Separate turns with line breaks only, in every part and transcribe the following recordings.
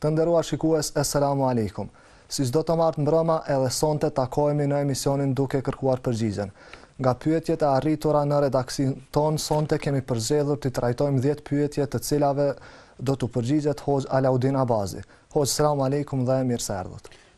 Të nderuar shikues Esselamu Alejkum. Si çdo të martë mbrëmje edhe sonte takohemi në emisionin Duke kërkuar përgjigjen. Nga pyetjet e arritura në redaksinë tonë sonte kemi përzgjedhur t'i trajtojmë dhjetë pyetje të cilave do t'u përgjigjet Hoxhë Alaudin Abazi. Hoxhë Selamu Alejkum dhe mirë se erdhët.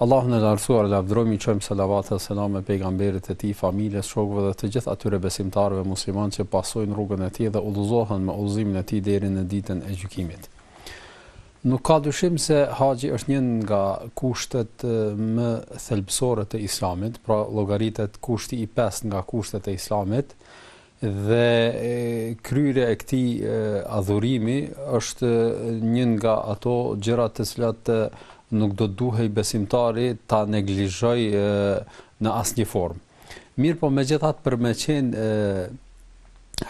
Allahun e Lartësuar e lavdërojmë, i çojmë selavate dhe selame Pejgamberit e Tij, familjes, shokëve dhe të gjithë atyre besimtarëve muslimanë që pasojnë rrugën e tij dhe udhëzohen me udhëzimin e tij deri në Ditën e Gjykimit. Nuk ka dyshim se haxhi është një nga kushtet më thelbësore të Islamit, pra llogaritet kushti i pestë nga kushtet e Islamit, Dhe kryerja e këtij adhurimi është një nga ato gjëra të cilat nuk do duhej besimtari ta neglizhoj në asnjë formë. Mirpo megjithatë për me qenë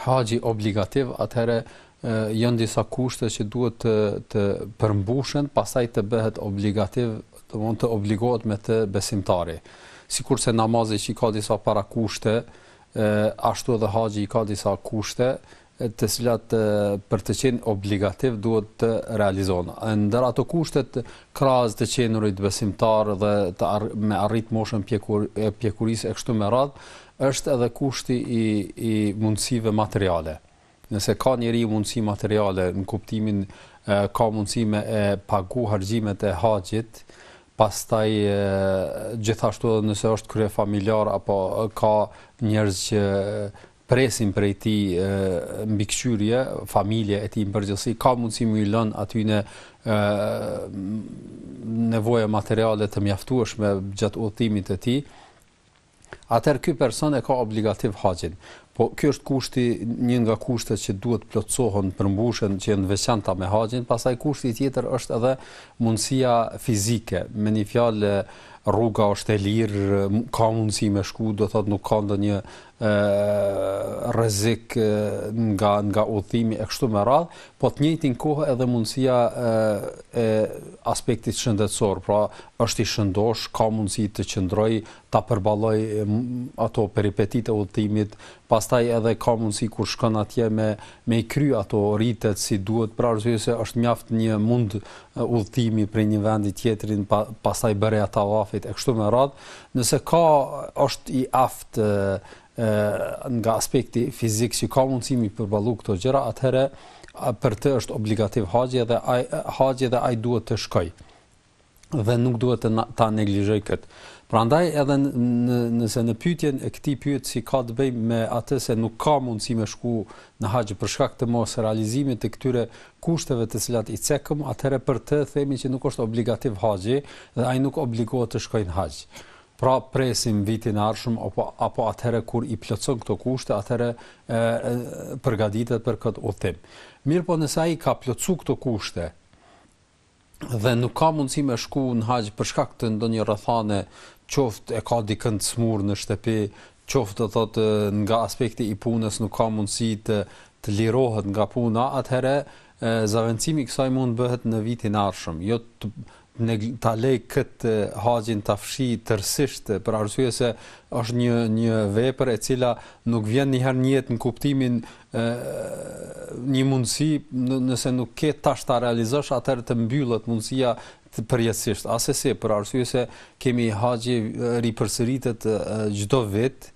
haxhi obligativ, atëherë janë disa kushte që duhet të të përmbushen, pastaj të bëhet obligativ, domethënë të obligohet me të besimtari. Sikurse namazi që ka disa parakushte, Ashtu edhe haxhi i ka disa kushte të cilat për të qenë obligativ duhet të realizohen. Ndër ato kushtet krahas të qenurit besimtar dhe të arr, me arrit moshën pjekur, e pjekurisë e kështu me radhë, është edhe kushti i i mundësive materiale. Nëse ka njeriu mundësi materiale, në kuptimin ka mundësi me e pagu harxhimet e haxhit, pastaj gjithashtu edhe nëse është kryefamiljar apo ka njerëz që presin prej tij mbikëqyrje, familje e tij në përgjithësi, ka mundësi me i lën atyne nevoja materiale të mjaftueshme gjatë udhëtimit të tij, atëherë ky person e ka obligativ haxhin. Po ky është kushti, një nga kushtet që duhet plotësohen, përmbushen që janë të veçanta me haxhin, pastaj kushti tjetër është edhe mundësia fizike. Me një fjalë rruga është e lirë, ka mundësi me shku, do të thotë nuk ka ndonjë ë rrezik nga nga udhëtimi e kështu me radh, po të njëjtin kohë edhe mundësia e, e aspektit shëndetësor, pra është i shëndosh, ka mundësi të qëndrojë, ta përballoj ato peripetitë e udhëtimit, pastaj edhe ka mundësi kur shkon atje me me i kry ato ritet si duhet, për arsye se është mjaft një mund udhëtimi prej një vendi tjetrin, pa, pastaj bërja e tavafit e kështu me radhë, nëse ka është i aftë nga aspekti fizik që ka mundësi mi përballu këto gjëra, atëherë për të është obligativ haxhi dhe ai duhet të shkojë. dhe nuk duhet të ta neglizhoj kët. Prandaj edhe në nëse në pyetjen e këtij pyetësit ka të bëjë me atë se nuk ka mundësi me shku në haxh për shkak të mos realizimit të këtyre kushteve të cilat i cekëm, atëherë për të themi që nuk është obligativ haxhi dhe ai nuk obligohet të shkojë në haxh. Pra presim vitin e ardhshëm apo apo atëherë kur i plotëson këto kushte, atëherë përgatitet për kët udhtim. Mirpo nëse ai ka plotësuar këto kushte, dhe nuk ka mundësi me shku në haxh për shkak të ndonjë rrethane, qoftë e ka dikënd të smur në shtëpi, qoftë do thotë nga aspekti i punës nuk ka mundësi të të lirohet nga puna, atëherë zavendësimi i kësaj mund të bëhet në vitin e ardhshëm, jo të në ta lej kët haxhin ta fshi tërësisht për arsye se është një një vepër e cila nuk vjen një herë në jetë në kuptimin ë një mundësi nëse nuk ke tash ta realizosh atëherë të mbyllet mundësia përjetësisht asesi për arsye se kemi haxhi ripërsëritet çdo vit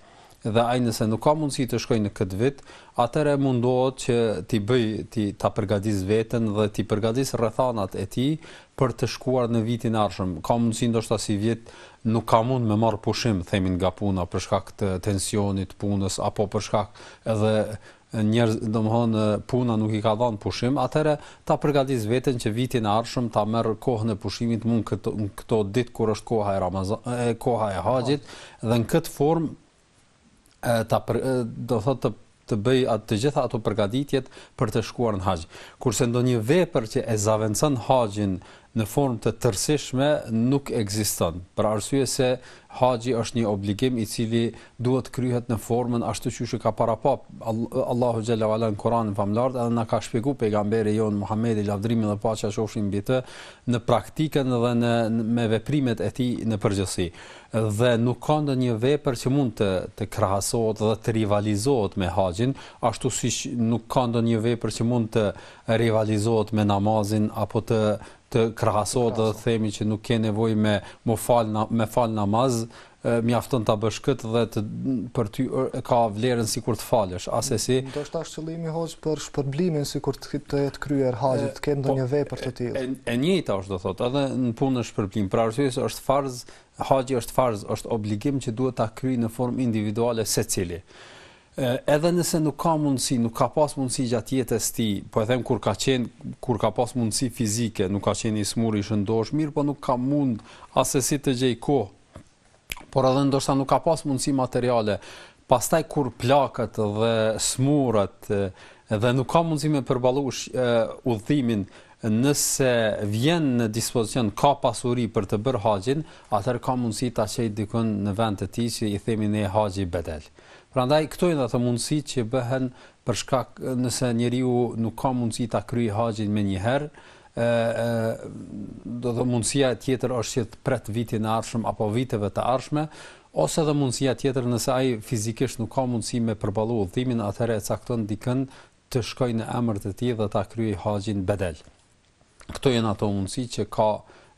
dhe ai nëse nuk ka mundësi të shkojë në këtë vit, atëherë mundohet që t'i bëj t'i ta përgatis veten dhe t'i përgatis rrethanat e tij për të shkuar në vitin e ardhshëm. Ka mundësi ndoshta sivjet Nuk ka mund me marrë pushim, themi nga puna për shkak të tensionit të punës apo për shkak edhe njerëz, domthonë puna nuk i ka dhënë pushim, atëherë ta përgatis veten që vitin e ardhshëm ta merr kohën e pushimit mu në këto, këto ditë kur është koha e Ramazan, koha e haxhit dhe në këtë formë ta do thotë të të bëj atë të gjitha ato përgatitjet për të shkuar në haxh. Kurse ndonjë vepër që e zavendëson haxhin në formë të tërësishme nuk ekziston. Për arsye se haxhi është një obligim i cili duhet kryhet në formën ashtu siç e ka parapa Allahu xhel-le ve ala në Kur'anin famlart dhe na ka shpjegu pejgamberi jon Muhamedi lavdrimi dhe paqja qofshin mbi të në praktikën dhe në me veprimet e tij në përgjithësi. dhe nuk ka ndonjë vepër që mund të të krahasohet dhe të rivalizohet me haxhin, ashtu siç nuk ka ndonjë vepër që mund të rivalizohet me namazin apo të të krahasohet dhe të themi që nuk ke nevojë me mu fal me fal namaz, mjafton ta bësh këtë dhe të për ty ka vlerën sikur të falësh, asesi.
Ndoshta është qëllimi hoxh për shpërblimin sikur të të ketë kryer haxhin, të ketë po, ndonjë vepër të tillë.
E, e, e njëjta është do thotë, edhe në punën e shpërblimit, për arsye se është farz Haxhi është farz, është obligim që duhet ta kryjë në formë individuale secili. Edhe nëse nuk ka mundësi, nuk ka pas mundësi gjatë jetës së tij, po e them kur ka qenë, kur ka pas mundësi fizike, nuk ka qenë i smur i shëndosh, mirëpo nuk ka mund asesi të gjej kohë por edhe ndoshta nuk ka pas mundësi materiale Pastaj kur plaket dhe smuret dhe nuk ka mundësi me përballu udhëtimin, nëse vjen në dispozicion ka pasuri për të bërë haxhin, atëherë ka mundësi ta çojë dikon në vend të tij që i themi ne haxhi bedel. Prandaj këto janë ato mundësitë që bëhen për shkak nëse njeriu nuk ka mundësi ta kryejë haxhin menjëherë, do të thotë mundësia tjetër është që të pret vitin e ardhshëm apo viteve të ardhshme, Ose edhe mundësia tjetër nëse ai fizikisht nuk ka mundësi me përballu udhëtimin atëherë e cakton dikën të shkojë në emër të tij dhe ta kryejë haxhin bedel. Këto janë ato mundësi që ka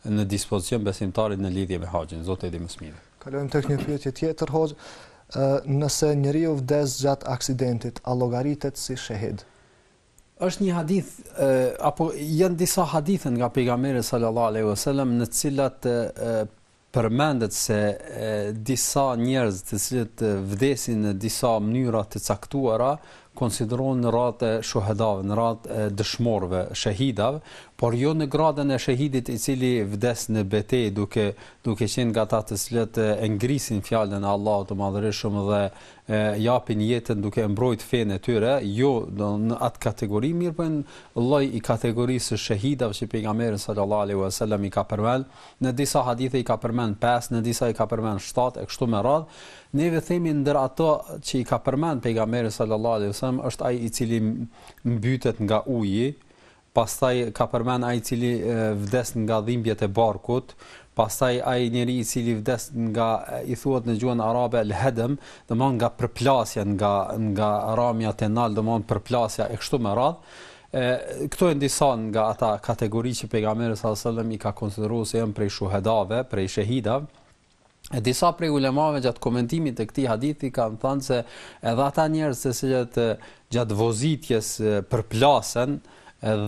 në dispozicion besimtari në lidhje me haxhin. Zoti e di më së miri.
Kalojmë tek një pyetje tjetër hoxhë, nëse njeriu vdes gjatë aksidentit, a llogaritet si shehid?
Është një hadith apo janë disa hadithe nga pejgamberi sallallahu alaihi wasallam në të cilat përmendet se e, disa njerëz të cilët vdesin në disa mënyra të caktuara konsiderohen në radhë të shuhedave, në radhë të dëshmorëve, shehidave, por jo në gradën e shehidit i cili vdes në betejë duke duke qenë nga ata të cilët e ngrisin fjalën e Allahut të Madhërishëm dhe e japin jetën duke e mbrojt fenë e tyre, jo në atë kategori, mirëpo një lloj i kategorisë së shehidave që pejgamberi sallallahu alaihi wasallam i ka përmend, në disa hadithe i ka përmend 5, në disa i ka përmend 7 e kështu me radhë. Neve themi ndër ato që i ka përmend pejgamberi sallallahu alaihi wasallam është ai i cili mbytet nga uji, pastaj ka përmend ai i cili vdes nga dhimbjet e barkut, pastaj ai njeri i cili vdes nga i thuhet në gjuhën arabe el hedem, domthon nga përplasja, nga nga ramja tej nalt, domthon përplasja e kështu me radh. E këto janë disa nga ata kategori që pejgamberi sallallahu alajhi wasallam i ka konsideruar se janë prej shuhedave, prej shehidave. E disa prej ulemave gjatë komentimit të këtij hadithi kanë thënë se edhe ata njerëz të cilët gjatë vozitjes përplasen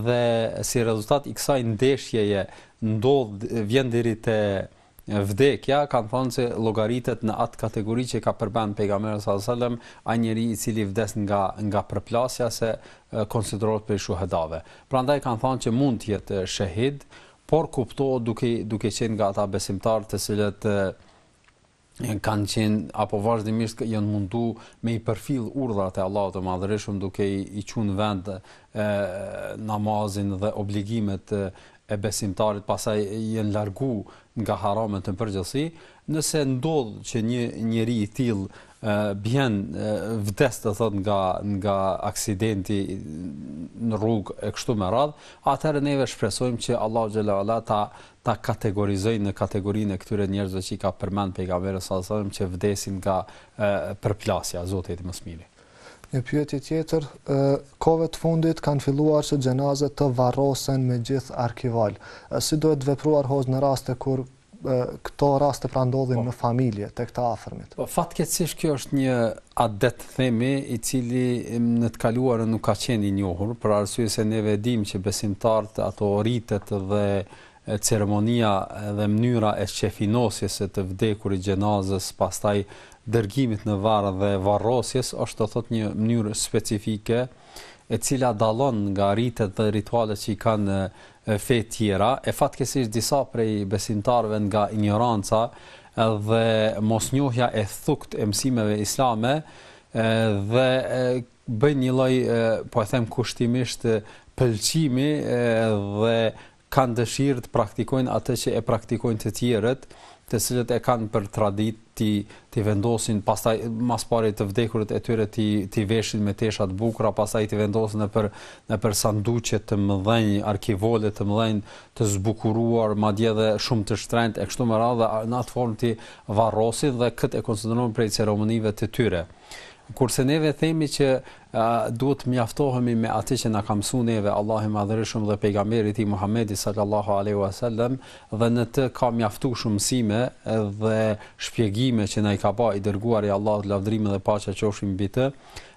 dhe si rezultat i kësaj ndeshjeje ndodh vjen deri te vdekja kanë thënë se llogaritet në atë kategori që ka përmend pejgamberi sallallahu alajhi wasallam ai njeri i cili vdes nga nga përplasja se konsiderohet prej shuhedave prandaj kanë thënë që mund të jetë shehid Por kuptohet duke duke qenë nga ata besimtarë të cilët kanë qenë apo vazhdimisht janë mundu me i përfill urdhrat e Allahut të Madhërishëm duke i, i çu në vend e, namazin dhe obligimet e besimtarit, pastaj janë largu nga haramet në përgjithësi, Nëse ndodh që një njeri i tillë bjen vdes do thot nga nga aksidenti në rrugë e kështu me radhë, atëherë neve shpresojmë që Allahu xhela uala ta ta kategorizojë në kategorinë e këtyre njerëzve që i ka përmend pejgamberi sa selam që vdesin nga përplasja, Zoti i mëshmirë.
Një pyetje tjetër, kohëve të fundit kanë filluar që xhenazet të varrosen me gjithë arkivol. Si duhet vepruar hoxhë në raste kur këto raste pra ndodhin po. në familje, tek të afërmit.
Po fatkeqësisht kjo është një adet themi i cili në të kaluarën nuk ka qenë i njohur, për arsye se neve dimë që besimtarët ato ritet dhe ceremonia dhe mënyra e qefinosjes e të vdekurit xhenazës, pastaj dërgimit në varr dhe varrosjes është do thot një mënyrë specifike e cila dallon nga ritet dhe ritualet që i kanë fe tjera, e fatkeqësisht disa prej besimtarëve nga injoranca dhe mosnjohja e thuktë e mësimeve islame dhe bëjnë një lloj po e them kushtimisht pëlqimi dhe kanë dëshirë të praktikojnë atë që e praktikojnë të tjerët, të cilët e kanë për traditë t'i t'i vendosin pastaj ma s'pari të vdekurit e tyre t'i t'i veshin me tesha të bukura pastaj t'i vendosin nëpër nëpër sanduqe të mëdhenj arkivole të mëdhenj të zbukuruar madje edhe shumë të shtrenjtë e kështu me radhë në atë formë t'i varrosin dhe këtë e konsiderojnë prej ceremonive të tyre kurse neve themi që duhet të mjaftohemi me atë që na ka mësu neve Allahu i Madhërishëm dhe Pejgamberi i Tij Muhammedi Sallallahu Alejhi Ua Sellem dhe në të ka mjaft shumë mësime dhe shpjegime që na i ka ba i Dërguari i Allahut Lavdërimi dhe Paqja qofshin mbi të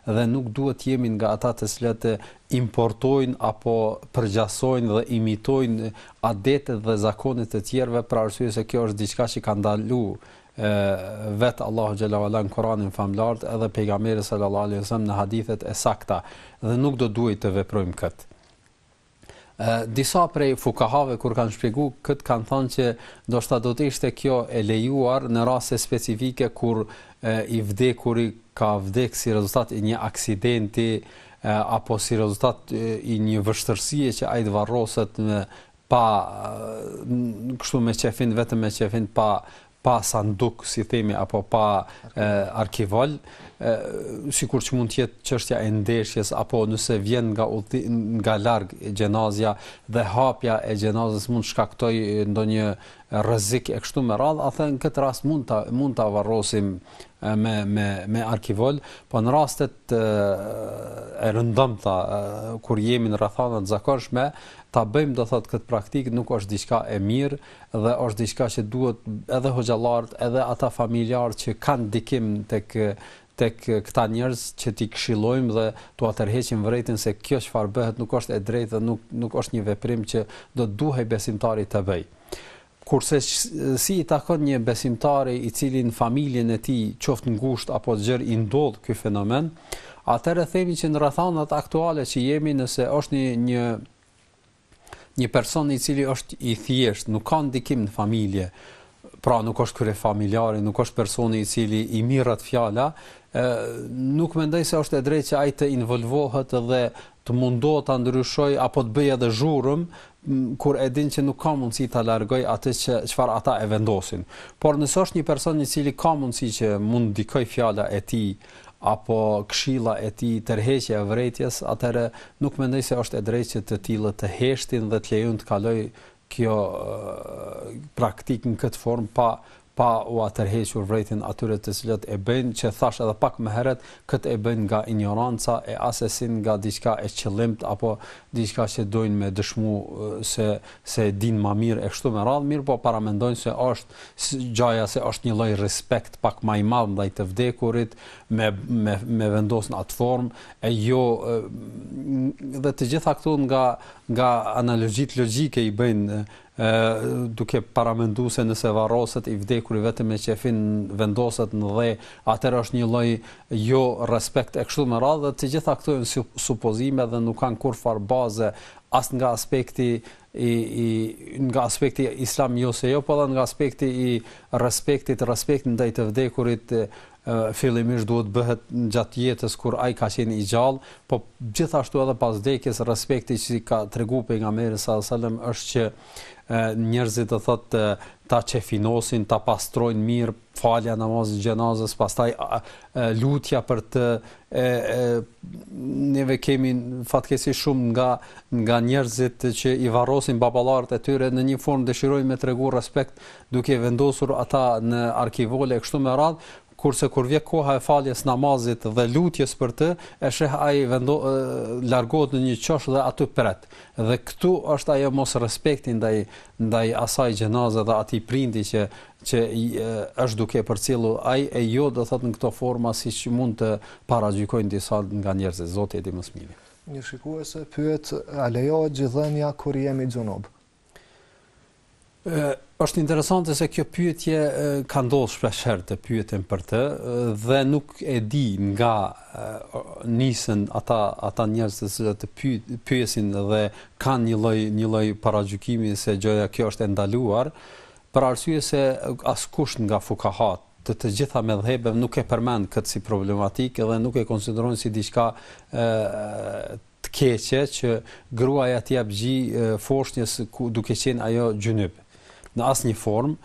dhe nuk duhet të jemi nga ata të cilët importojnë apo përgjasojnë dhe imitojnë adetet dhe zakonet e tjerëve për arsye se kjo është diçka që ka ndalu vetë Allahu xhalla wala në Kur'anin famëlartë edhe pejgamberi sallallahu alaihi wasallam në hadithet e sakta dhe nuk do duhej të veprojmë këtë. Disa prej fukahave kur kanë shpjegu këtë kanë thënë që ndoshta do të ishte kjo e lejuar në raste specifike kur e, i vdekuri ka vdek si rezultat i një aksidenti e, apo si rezultat e, i një vështërsie që ai të varroset në pa kështu me qefin, vetëm me qefin, pa pa sanduk, si themi, apo pa arkivol, sikur që mund të jetë çështja e ndeshjes, apo nëse vjen nga, nga larg xhenazja dhe hapja e xhenazës mund të shkaktojë ndonjë rrezik e kështu me radhë, atëherë në këtë rast mund të, mund ta varrosim me, me, me arkivol, po në rastet e rëndomta, kur jemi në rrethana të zakonshme, Ta bëjmë do thotë këtë praktikë nuk është diçka e mirë dhe është diçka që duhet edhe hoxhallarët edhe ata familjarë që kanë ndikim tek tek këta njerëz që t'i këshillojmë dhe t'ua tërheqim vërejtën se kjo çfarë bëhet nuk është e drejtë dhe nuk nuk është një veprim që do duhej besimtari të bëjë. Kurse si i takon një besimtari i cili në familjen e tij, qoftë ngushtë apo gjerë i ndodh ky fenomen, atëherë themi që në rrethanat aktuale që jemi nëse është një një një person i cili është i thjeshtë, nuk ka ndikim në familje, pra nuk është kryefamiljari, nuk është personi i cili i mirrat fjala, ë nuk mendoj se është e drejtë që ai të involvohet dhe të mundohet ta ndryshojë apo të bëjë edhe zhurmë, kur e din që nuk ka mundësi ta largojë atë që çfarë ata e vendosin. Por nëse është një person i cili ka mundësi që mund të ndikojë fjala e tij apo këshilla e tij tërheqja e vërejtjes, atëherë nuk mendoj se është e drejtë që të tillët të heshtin dhe të lejojnë të kalojë kjo praktikë në këtë formë pa pa ua tërhequr vërejtjen atyre të cilët e bëjnë, që thashë edhe pak më herët, këtë e bëjnë nga injoranca e asesin nga diçka e qëllimtë apo diçka që dojnë me dëshmu se se e dinë ma mirë e kështu me radhë, mirëpo paramendojnë se është gjaja se është një lloj respekt pak ma i madh ndaj të vdekurit me me me vendos në atë formë e jo dhe të gjitha këto nga nga analogjitë logjike i bëjnë e duke paramendu se nëse varroset i vdekuri vetëm me qefin vendoset në dhe, atëherë është një lloj jo respekt e kështu me radhë dhe të gjitha këto janë supozime dhe nuk kanë kurrfarë baze as nga aspekti i, i, nga aspekti islam jo se jo, po dhe nga aspekti i respektit, respektit ndaj të vdekurit, fillimisht duhet bëhet gjatë jetës kur ai ka qenë i gjallë, po gjithashtu edhe pas vdekjes respekti që ka tregu pejgamberi sallallahu alajhi wasallam është që njerëzit do thotë ta qefinosin, ta pastrojnë mirë falja e namazit xhenazës, pastaj lutja për të e, e neve kemi fatkeqësisht shumë nga nga njerëzit që i varrosin baballarët e tyre në një formë dëshirojnë me tregu respekt duke i vendosur ata në arkivole e kështu me radhë, kurse kur vjen koha e faljes namazit dhe lutjes për të, e sheh ai vendo, largohet në një qosh dhe aty pret. Dhe këtu është ajo mosrespekti ndaj ndaj asaj xhenaze dhe atij prindi që që është duke përcjellur ai e jo do thotë në këto forma siç mund të paragjykojnë disa nga njerëzit. Zoti e di më së miri.
Një shikuese pyet, a lejohet gjidhënia kur jemi xhunub?
Është interesante se kjo pyetje ka ndodhur shpesh herë të pyetem për të dhe nuk e di nga nisën ata ata njerëz të cilët të pyet pyesin dhe kanë një lloj një lloj paragjykimi se gjoja kjo është e ndaluar për arsye se askush nga fukahat të të gjitha medhhebeve nuk e përmend këtë si problematikë dhe nuk e konsiderojnë si diçka të keqe që gruaja t'i jap gji foshnjës duke qenë ajo gjynyp në asnjë formë,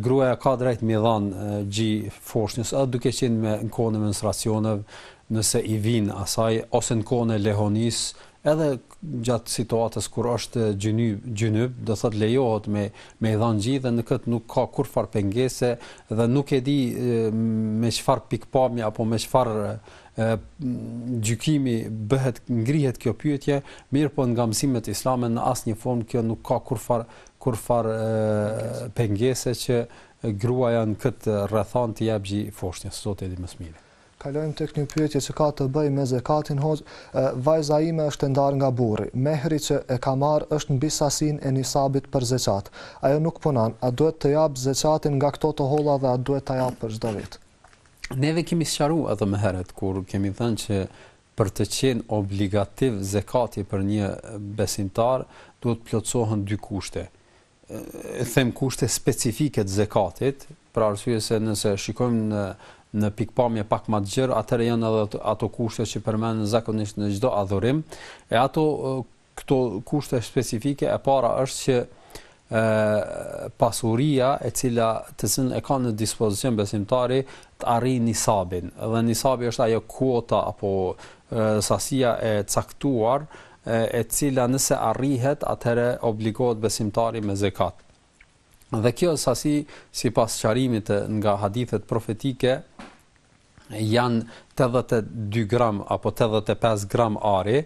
gruaja ka drejtë me i dhan gji foshnjës edhe duke qenë me në kohën e menstruacioneve, nëse i vijnë asaj ose në kohën e lehonisë, edhe gjatë situatës kur është gjyny gjynyp, do thotë lejohet me me i dhan gji dhe në këtë nuk ka kurrfarë pengese dhe nuk e di me çfarë pikëpamje apo me çfarë e, gjykimi bëhet ngrihet kjo pyetje, mirëpo nga mësimet islame në asnjë formë kjo nuk ka kurrfarë kurrfarë pengese që gruaja në këtë rrethanë t'i jap gji foshnjës, s'di dhe më së miri.
Kalojmë tek një pyetje që ka të bëjë me zekatin hoxhë, vajza ime është e ndarë nga burri. Mehri që e ka marrë është mbi sasinë e nisabit për zekat. Ajo nuk punon, a duhet të japë zekatin nga këto të holla dhe a duhet ta japë për çdo vit?
Neve kemi sqaruar edhe më herët kur kemi thënë që për të qenë obligativ zekati për një besimtar duhet të plotësohen dy kushte. E them kushte specifike të zekatit, për arsye se nëse shikojmë në në pikëpamje pak më të gjerë, atëherë janë edhe ato kushte që përmenden zakonisht në çdo adhurim, e ato këto kushte specifike e para është që ë pasuria e cila të cilën e ka në dispozicion besimtari të arrijë nisabin dhe nisabi është ajo kuota apo e, sasia e caktuar e, e cila nëse arrihet atëherë obligohet besimtari me zekat dhe kjo sasi sipas sqarimit nga hadithet profetike janë 82 gram apo 85 gram ari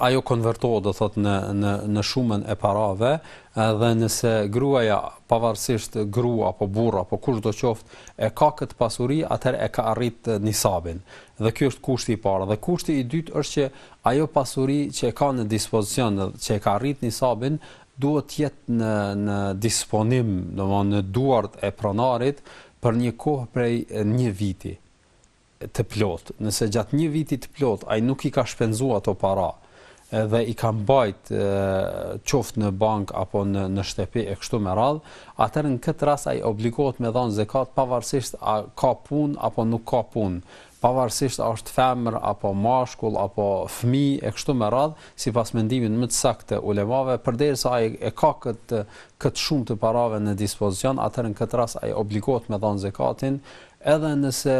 ajo konvertohet do thotë në në në shumën e parave dhe nëse gruaja pavarësisht grua apo burrë apo kushdo qoftë e ka këtë pasuri atëherë e ka arrit nisabin dhe ky është kushti i parë dhe kushti i dytë është që ajo pasuri që e ka në dispozicion që e ka arrit nisabin duhet të jetë në në disponim domthonë në duart e pronarit për një kohë prej një viti të plotë, nëse gjatë një viti të plotë ai nuk i ka shpenzu ato para, dhe i ka mbajt qoftë në bank apo në në shtëpi e kështu me radh, atëherë në këtë rast ai obligohet me dhanë zekat pavarësisht a ka punë apo nuk ka punë, pavarësisht a është femër apo mashkull apo fëmijë e kështu me radh, sipas mendimit më të saktë të ulemave, përderisa ai e ka këtë këtë shumë të parave në dispozicion, atëherë në këtë rast ai obligohet me dhanë zekatin, Edhe nëse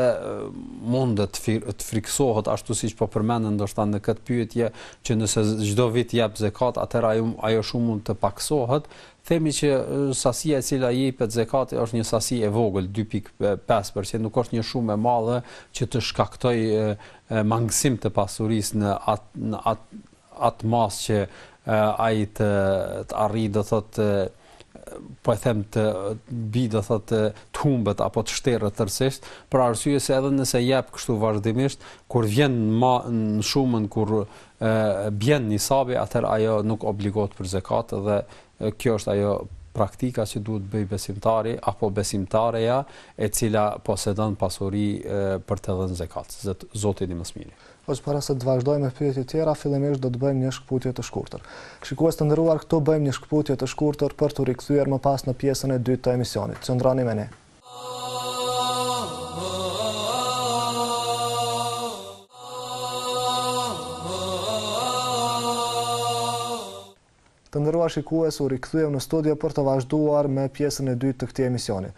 mundet të frikësohet ashtu siç po përmenden ndoshta në këtë pyetje që nëse çdo vit jep zekat atëherë ajo ajo shumë mund të pakësohet, themi që sasia e cila jepet zekat është një sasi e vogël 2.5%, nuk është një shumë e madhe që të shkaktojë mangësim të pasurisë në atë në atë atë masë që ai të të arrijë, do thotë po e them të bi do thotë të humbet apo të shterret tërësisht, për arsye se edhe nëse jep kështu vazhdimisht, kur vjen ma, në shumën kur e, bjen nisabi, atëherë ajo nuk obligohet për zekat dhe e, kjo është ajo praktika që duhet t'bëjë besimtari apo besimtareja e cila posedon pasuri e, për të dhënë zekat. Zoti e di
më së miri. Hoxhë para se të vazhdojmë me pyetjet tjera, fillimisht do të bëjmë një shkëputje të shkurtër. Shikues të nderuar, këtu bëjmë një shkëputje të shkurtër për t'u rikthyer më pas në pjesën e dytë të emisionit. Qëndroni me ne. Të nderuar shikues, u rikthyem në studio për të vazhduar me pjesën e dytë të këtij emisioni.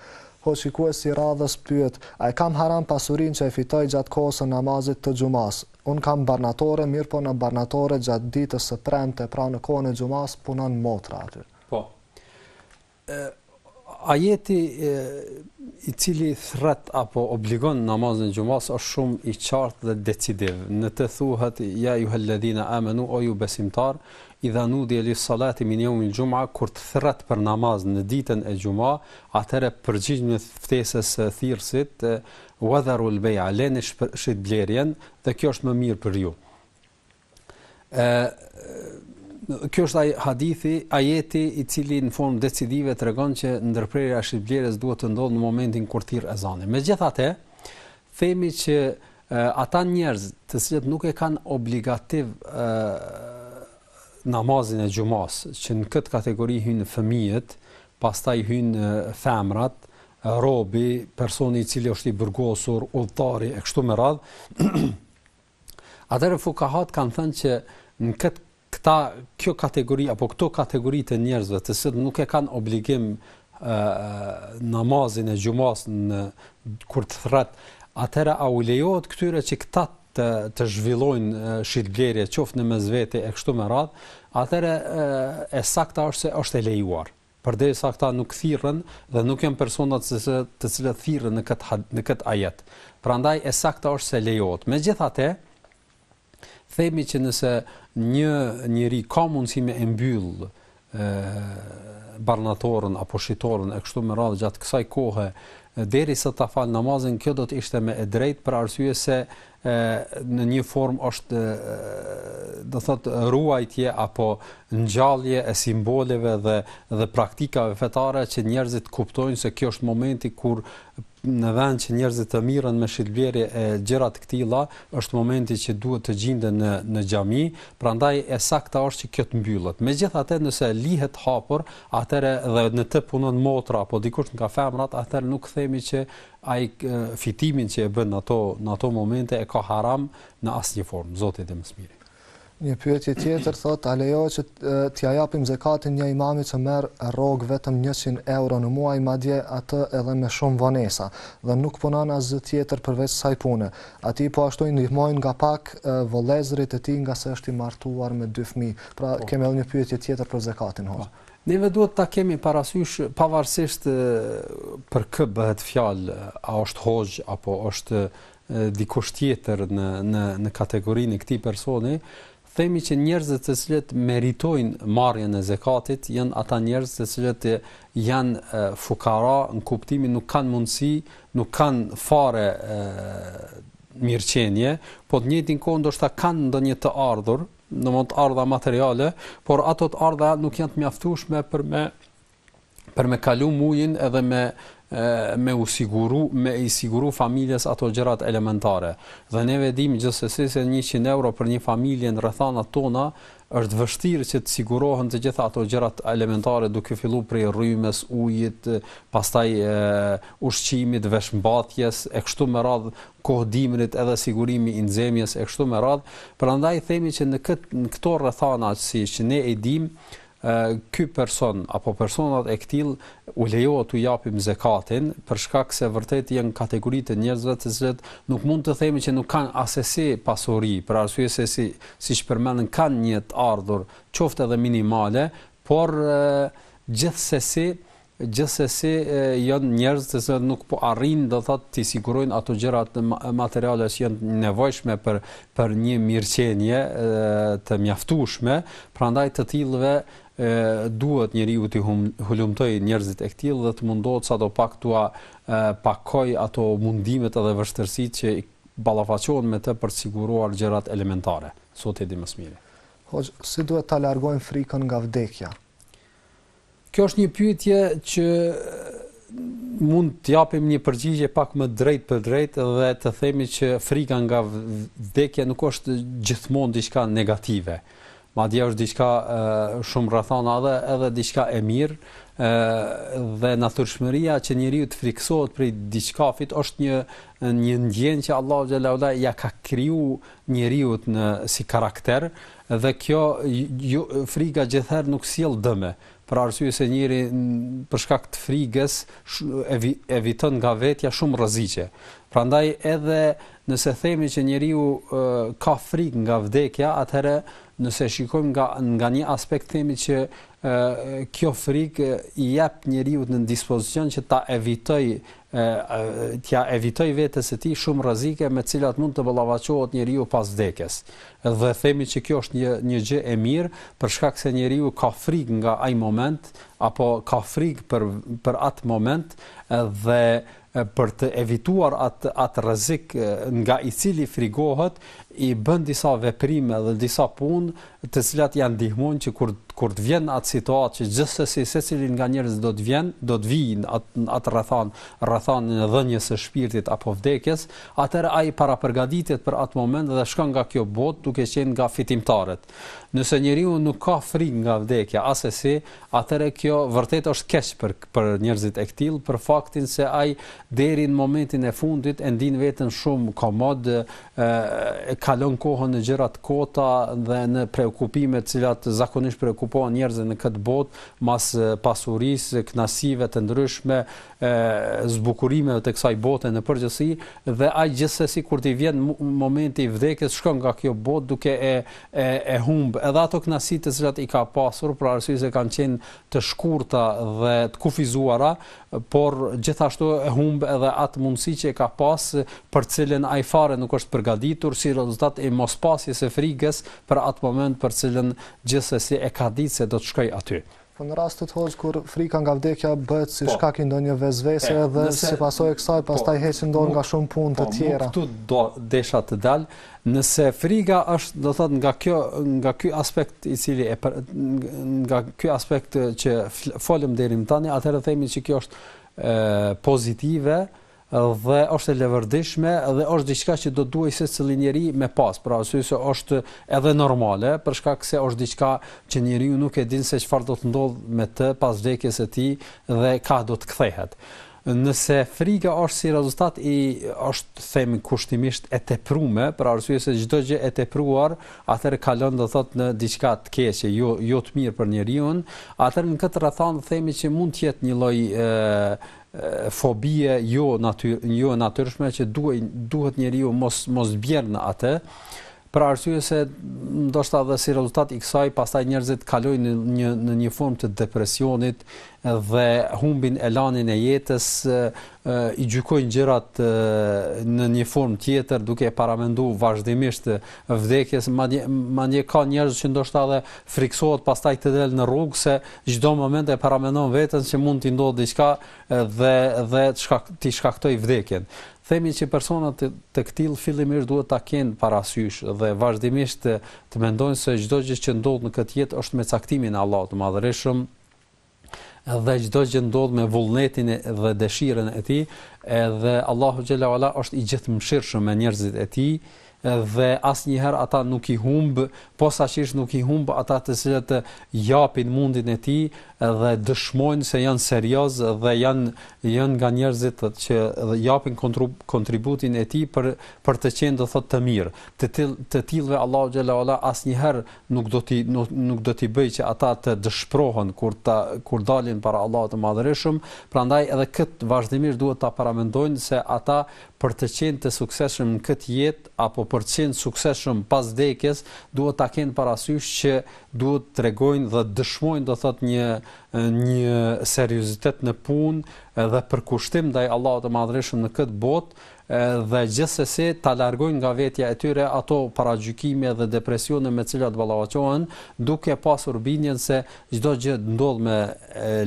Hoxhë shikues i radhës pyet, a e kam haram pasurinë që e fitoj gjatë kohës së namazit të xhumasë? Unë kam barnatore, mirëpo në barnatore gjatë ditës së premte, pra në kohën e xhumasë, punon motra aty.
Po. Ajeti i cili thërret apo obligon namazin e xhumas është shumë i qartë dhe decidiv. Në të thuhet ja ejjuhel-ledhine amenu o ju besimtar, idha nudije lis-salati min jeumil xhumua kur të thirret për namaz në ditën e xhuma, atëherë përgjigjuni ftesës së thirrësit ue dherul bej'a leni shitblerjen dhe kjo është më mirë për ju. Ë Kjo është ai hadithi, ajeti i cili në formë decidive tregon që ndërprerja e shitblerjes duhet të ndodhë në momentin kur thirret ezani. Megjithatë, themi që e, ata njerëz të cilët nuk e kanë obligativ e, namazin e xhumasë, që në këtë kategori hyjnë fëmijët, pastaj hyjnë femrat, robi, personi i cili është i burgosur, udhëtari e kështu me radhë, Atëherë fukahat kanë thënë që në këtë këta kjo kategori apo këto kategori të njerëzve të cilët nuk e kanë obligim ë namazin e xhumas në kur të thret atëra a u lejohet këtyre që këta të të zhvillojnë shitblerje qoftë në mes vete e kështu me radh atëherë e saktë është se është e lejuar përderisa këta nuk thirren dhe nuk janë persona të cilët thirren në këtë ha, në këtë ajet. Prandaj e saktë është se lejohet. Megjithatë, themi që nëse një njeri ka mundësi me e mbyll ë barnatoren apo shitoren e kështu me radhë gjatë kësaj kohe derisa ta fal namazin kjo do të ishte më e drejtë për arsye se e në një formë është do thot ruajtje apo ngjallje e simboleve dhe dhe praktikave fetare që njerëzit kuptojnë se kjo është momenti kur në vend që njerëzit të mirën me shitblerje e gjëra të këtilla, është momenti që duhet të gjinden në në xhami, prandaj e saktë është që kjo të mbyllet. Megjithatë, nëse lihet hapur, atëherë dhe në të punon motra apo dikush nga femrat, atëherë nuk themi që Ai fitimin që e bën në ato në ato momente e ka haram në asnjë formë, Zoti e di më s'miri.
Një pyetje tjetër thotë, a lejohet që t'ia japim zekatin një imami që merr rrogë vetëm 100 euro në muaj, madje atë edhe me shumë vonesa, dhe nuk punon asgjë tjetër përveç kësaj pune. Atij po ashtu i ndihmojnë nga pak vëllezërit e tij ngase është i martuar me dy fëmijë. Pra, kemi edhe një pyetje tjetër për zekatin, hoxhë.
Neve duhet ta kemi parasysh pavarësisht për kë bëhet fjalë, a është hoxhë apo është dikush tjetër në në në kategorinë e këtij personi, themi që njerëzit të cilët meritojnë marrjen e zekatit janë ata njerëz të cilët janë fukara në kuptimin nuk kanë mundësi, nuk kanë fare mirëqenie, po të njëjtin kohë ndoshta kanë ndonjë të ardhur, domthon të ardha materiale, por ato të ardha nuk janë të mjaftueshme për me për me kalu mujin edhe me me u siguru, me i siguru familjes ato gjërat elementare. Dhe neve e dimë gjithsesi se 100 euro për një familje në rrethanat tona është vështirë që të sigurohen të gjitha ato gjërat elementare duke fillu prej rrymës, ujit, pastaj ushqimit, veshmbathjes e kështu me radh, kohë dimrit edhe sigurimi i nxemjes e kështu me radhë, prandaj themi që në këtë në këto rrethana siç ne e dimë, ky person apo personat e këtillë u lejohet t'u japim zekatin, për shkak se vërtet janë kategori të njerëzve të cilët nuk mund të themi që nuk kanë asesi pasuri, për arsye se si siç përmendën kanë një të ardhur, qoftë edhe minimale, por gjithsesi Gjithsesi janë njerëz të cilët nuk po arrijnë do thotë të sigurojnë ato gjërat materiale që janë të nevojshme për për një mirëqenie të mjaftueshme, prandaj të tillëve duhet njeriu t'i hum, hulumtojë njerëzit e këtill dhe të mundohet sado pak t'ua pakojë ato mundimet edhe vështirësitë që ballafaqohen me të për të siguruar gjërat elementare. Zoti e di më së miri.
Hoxhë, si duhet ta largojmë frikën nga vdekja?
Kjo është një pyetje që mund të japim një përgjigje pak më drejtpërdrejt dhe të themi që frika nga vdekja nuk është gjithmonë diçka negative. Madje është diçka shumë rrethana edhe edhe diçka e mirë, ë dhe natyrshmëria që njeriu të frikësohet prej diçkafit është një një ndjenjë që Allahu xhelle ue ala ia ka kriju njeriut në si karakter, Dhe kjo friga gjithëherë nuk sjell dëme, për arsye se njeriu për shkak të frigës eviton nga vetja shumë rreziqe. Prandaj edhe nëse themi që njeriu ka frikë nga vdekja, atëherë nëse shikojmë nga nga një aspekt themi që kjo frikë i jep njeriut në dispozicion që ta evitojë t'ia evitojë vetes së tij shumë rrezike me të cilat mund të ballafaqohet njeriu pas vdekjes. Dhe themi që kjo është një një gjë e mirë për shkak se njeriu ka frikë nga ai moment apo ka frikë për për atë moment dhe për të evituar atë atë rrezik nga i cili frigohet i bën disa veprime dhe disa punë të cilat ia ndihmojnë që kur kur të vjen në atë situatë që gjithsesi secili nga njerëzit do të vjen, do të vijë në atë në atë rrethanë, rrethanën e dhënies së shpirtit apo vdekjes, atëherë ai paraprgatitet për atë moment dhe shkon nga kjo botë duke qenë nga fitimtarët. Nëse njeriu nuk ka frikë nga vdekja asesi, atëherë kjo vërtet është keq për për njerëzit e këtillë për faktin se ai deri në momentin e fundit e ndin veten shumë komod, e kalon kohën në gjëra të kota dhe në preokupime të cilat zakonisht preokupohen njerëzit në këtë botë, mas pasurisë, kënaqësive të ndryshme, e, zbukurimeve të kësaj bote në përgjithësi dhe ai gjithsesi kur t'i vjen momenti i vdekjes shkon nga kjo botë duke e e, e humb edhe ato kënaqësi të cilat i ka pasur për arsye se kanë qenë të shkurta dhe të kufizuara, por gjithashtu e humb edhe atë mundësi që e ka pas për të cilën ai fare nuk është përgatitur si rezultat i mospasjes së frikës për atë moment për të cilën gjithsesi e ka ditë se do të shkojë aty.
Po në rastet hoxh kur frika nga vdekja bëhet si po, shkak i ndonjë vesvese edhe si pasojë e kësaj po, pastaj heqin dorë nga shumë punë të po, tjera.
Po, këtu desha të dal Nëse frika është, do thotë nga kjo nga ky aspekt i cili e për, nga ky aspekt që folëm deri më tani, atëherë themi që kjo është pozitive dhe është e leverdishme dhe është diçka që do të duhej secili njeri me pas, për arsye se është edhe normale, për shkak se është diçka që njeriu nuk e din se çfarë do të ndodhë me të pas vdekjes së tij dhe ka do të kthehet. Nëse frika është si rezultat i është themi kushtimisht e teprume, për arsye se çdo gjë e tepruar, atëherë kalon do thotë në diçka të keqe, jo jo të mirë për njeriun, atëherë në këtë rrethanë themi që mund të jetë një lloj fobie jo natyrë, jo natyrshme që duhet duhet njeriu mos mos bjerë në atë. Për arsye se ndoshta edhe si rezultat i kësaj pastaj njerëzit kalojnë në një në një formë të depresionit dhe humbin elanin e jetës, i gjykojnë gjërat në një formë tjetër duke paramendu vazhdimisht vdekjen, madje madje ka njerëz që ndoshta edhe friksohet pastaj të del në rrugë se çdo moment e paramendon veten se mund t'i ndodhë diçka dhe dhe të shkak, shkaktojë vdekjen. Themi që personat të këtillë fillimisht duhet ta kenë parasysh dhe vazhdimisht të mendojnë se çdo gjë që ndodh në këtë jetë është me caktimin e Allahut të Madhërishëm dhe çdo gjë ndodh me vullnetin dhe dëshirën e tij, edhe Allahu xhele ue ala është i gjithëmshirshëm me njerëzit e tij, dhe asnjëherë ata nuk i humb, posaçërisht nuk i humb ata të cilët japin mundin e tij dhe dëshmojnë se janë seriozë dhe janë janë nga njerëzit që japin kontributin e tij për për të qenë do thotë të mirë. Të till, të tillëve Allahu xhele ue ala asnjëherë nuk do t'i nuk, nuk do t'i bëjë që ata të dëshpërohen kur ta kur dalin para Allahut të Madhërishëm, prandaj edhe këtë vazhdimisht duhet ta paramendojnë se ata Për të qenë të suksesshëm në këtë jetë apo për të qenë suksesshëm pas vdekjes, duhet ta kenë parasysh që duhet të tregojnë dhe të dëshmojnë do thotë një një seriozitet në punë dhe përkushtim ndaj Allahut të Madhërishëm në këtë botë dhe gjithsesi ta largojnë nga vetja e tyre ato paragjykime dhe depresione me të cilat ballafaqohen, duke pasur bindjen se çdo gjë ndodh me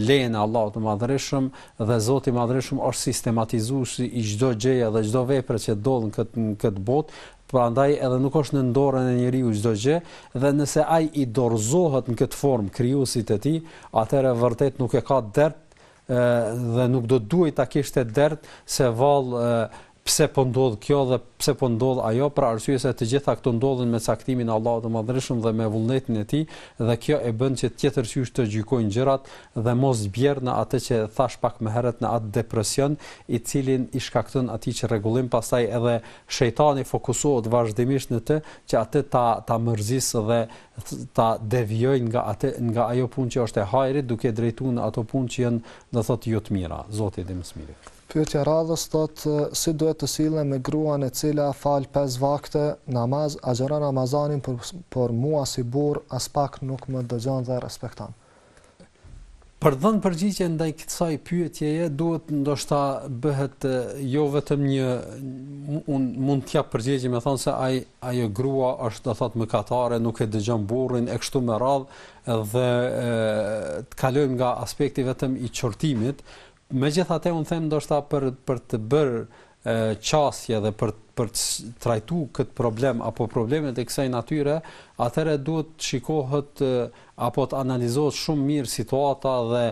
lejen e Allahut të Madhërishëm Dhe Zoti i Madhërishëm është sistematizuesi i çdo gjëje dhe çdo vepre që ndodh në këtë në këtë botë, prandaj edhe nuk është në dorën e njeriut çdo gjë, dhe nëse ai i dorëzohet në këtë formë krijuesit të tij, atëherë vërtet nuk e ka dert, ë dhe nuk do të duhej ta kishte dert se vallë pse po ndodh kjo dhe pse po ndodh ajo, për arsye se të gjitha këto ndodhin me caktimin e Allahut të Madhërishëm dhe me vullnetin e Tij, dhe kjo e bën që tjetërqysh të gjykojnë gjërat dhe mos bjerë në atë që thashë pak më herët në atë depresion i cilin i shkakton atij çrregullim pastaj edhe shejtani fokusohet vazhdimisht në të që atë ta ta mërzisë dhe ta devijojë nga atë nga ajo punë që është e hajrit duke drejtuar në ato punë që janë do thotë jo të mira. Zoti e di më së miri.
Pyetja e radhës thotë, Si duhet të sillem me gruan e cila fal pesë vakte namaz, agjëron Ramazanin, por, por mua si burrë aspak nuk më dëgjon dhe respekton?
Për të dhënë përgjigje ndaj kësaj pyetjeje duhet ndoshta bëhet jo vetëm një un mund të jap përgjigje me thanë se ai ajo grua është do thotë mëkatare, nuk e dëgjon burrin e kështu me radhë dhe e, të kalojmë nga aspekti vetëm i qortimit, Megjithatë unë them ndoshta për për të bërë qasje dhe për për të trajtu këtë problem apo problemet e kësaj natyre, atëherë duhet të shikohet apo të analizohet shumë mirë situata dhe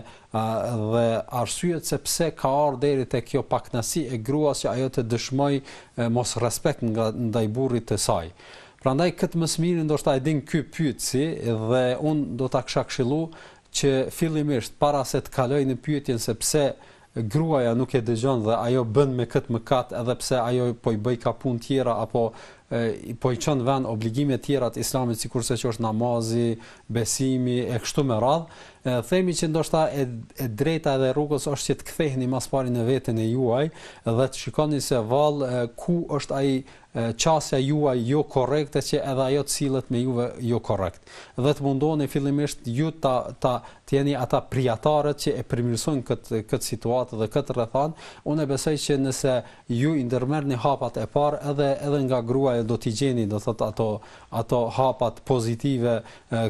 dhe arsyet se pse ka ardhur deri te kjo pakënaqësi e gruas që ajo të dëshmojë mosrespekt nga ndaj burrit të saj. Prandaj këtë më së miri ndoshta e din ky pyetësi dhe unë do ta kisha këshillu që fillimisht para se të kalojë në pyetjen se pse gruaja nuk e dëgjon dhe ajo bën me këtë mëkat edhe pse ajo po i bën dika punë tjera apo e, po i çon vend obligime të tjera të islamit sikurse që është namazi, besimi e kështu me radhë, themi që ndoshta e, e drejta e rrugës është që të ktheheni më së pari në veten e juaj dhe të shikoni se vallë ku është ai qasja juaj jo korrekte që edhe ajo të sillet me juve jo korrekt. Dhe të mundoheni fillimisht ju ta ta të jeni ata prijatarët që e përmirësojnë këtë këtë situatë dhe këtë rrethanë. Unë e besoj që nëse ju i ndërmerrni hapat e parë edhe edhe nga gruaja do t'i gjeni do thotë ato ato hapat pozitive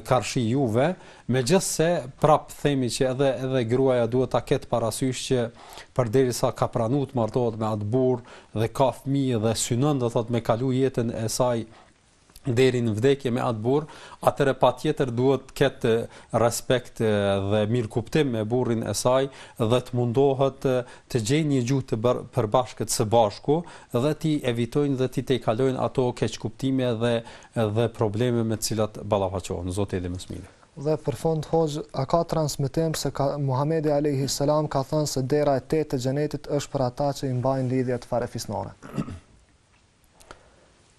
karshi juve, megjithëse prap themi që edhe edhe gruaja duhet ta ketë parasysh që përderisa ka pranu të martohet me atë burrë, dhe ka fëmijë dhe synon do thotë me kalu jetën e saj deri në vdekje me atë burrë, atëherë patjetër duhet të ketë respekt dhe mirëkuptim me burrin e saj dhe të mundohet të gjejnë një gjuhë të përbashkët së bashku dhe t'i evitojnë dhe t'i tejkalojnë ato keqkuptime dhe dhe probleme me të cilat ballafaqohen. Zoti e di më së miri.
Dhe për fund hoxhë a ka transmetim se Muhamedi alejhi selam ka thënë se dera e tetë e xhenetit është për ata që i mbajnë lidhjet farefisnore.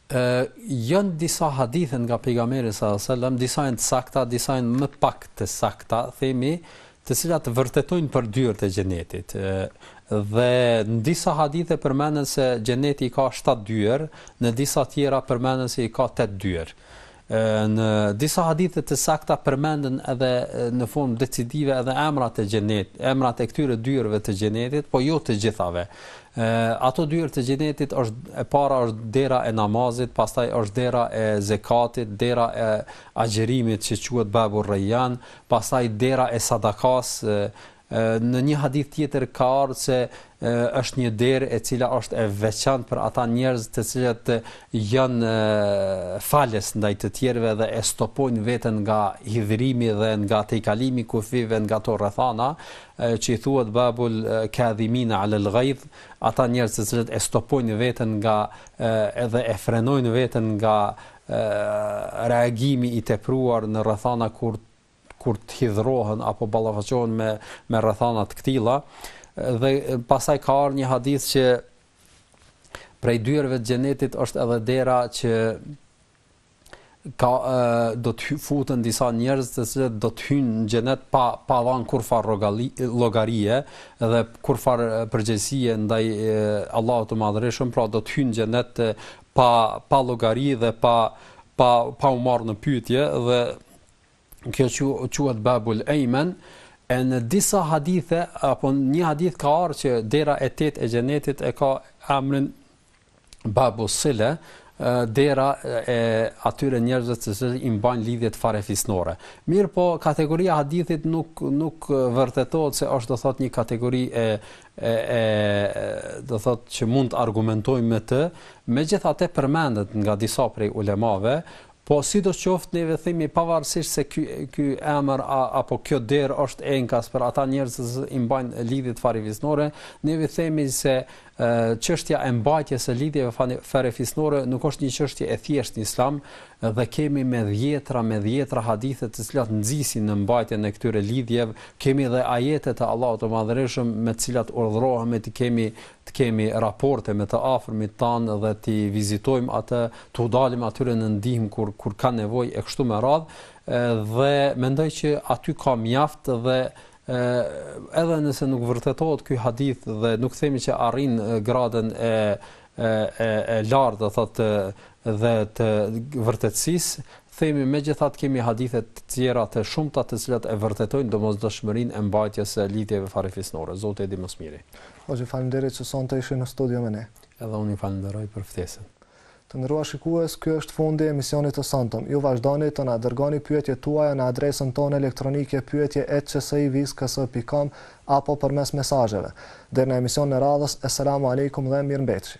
Ë janë disa hadithe nga pejgamberi sallallahu alejhi ve selam, disa janë të sakta, disa janë më pak të sakta, themi, të cilat vërtetojnë për dyert e xhenetit. Ë dhe në disa hadithe përmenden se xheneti i ka 7 dyer, në disa tjera përmenden se i ka 8 dyer. Në disa hadithe të sakta përmenden edhe në formë decisive edhe emrat e xhenetit, emrat e këtyre dyerve të xhenetit, po jo të gjithave. Ë ato dyer të xhenetit është e para është dera e namazit, pastaj është dera e zekatit, dera e agjërimit që quhet Babu Rejan, pastaj dera e sadakasë, Në një hadith tjetër ka ardhur se është një derë e cila është e veçantë për ata njerëz të cilët janë falës ndaj të tjerëve dhe e stopojnë veten nga hidhërimi dhe nga tejkalimi kufijve në ato rrethana që i thuhet babul kadhimine el-gajdh ata njerëz të cilët e stopojnë veten nga edhe e frenojnë veten nga reagimi i tepruar në rrethana kur kur të hidhrohen apo ballafaqohen me me rrethana të këtilla dhe pastaj ka ardhur një hadith që prej dyerve të xhenetit është edhe dera që ka e, do të futen disa njerëz të cilët do të hyjnë në xhenet pa pa dhënë kurrfarë llogarie dhe kurrfarë përgjegjësie ndaj Allahut të Madhërishëm, pra do të hyjnë në xhenet pa pa llogari dhe pa pa pa u marrë në pyetje dhe kjo quhet babul ejmen, e në disa hadithe, apo një hadith ka ardh që dera e tetë e xhenetit e ka emrin babu sile, dera e atyre njerëzve që i mbajnë lidhjet farefisnore. Mirëpo, kategoria hadithit nuk, nuk vërtetohet se është domethënë një kategori e, e, e domethënë që mund të argumentojmë me të, megjithatë përmendet nga disa prej ulemave, Po sidoqoftë neve themi pavarësisht se ky ky emër a, apo kjo derë është enkas për ata njerëz që i mbajnë lidhjet farefisnore, neve themi se çështja e mbajtjes së lidhjeve farefisnore nuk është një çështje e thjeshtë në Islam dhe kemi me dhjetra me dhjetra hadithe të cilat nxisin në mbajtjen e këtyre lidhjeve, kemi dhe ajete të Allahut të Madhërishëm me të cilat urdhërohemi t'i kemi të kemi raporte me të afërmit tanë dhe t'i vizitojmë ata, t'u dalim atyre në ndihmë kur kur kanë nevojë e kështu me radhë, dhe mendoj që aty ka mjaft dhe edhe nëse nuk vërtetohet ky hadith dhe nuk themi që arrin gradën e e e e lartë do thotë dhe të vërtetësisë themi megjithatë kemi hadithe të tjera të shumta të cilat e vërtetojnë domosdoshmërinë e mbajtjes së lidhjeve farefisnore. Zoti e di më së miri.
Hoxhë faleminderit që sonte ishit në studio me ne.
Edhe unë ju falënderoj për ftesën.
Të nderuar shikues, ky është fundi i emisionit të sontëm. Ju vazhdoni të na dërgoni pyetjet tuaja në adresën tonë elektronike pyetje@csivis.ks.com apo përmes mesazheve. Deri në emisionin e radhës, Eselamu Alejkum dhe mirëmbetëshi.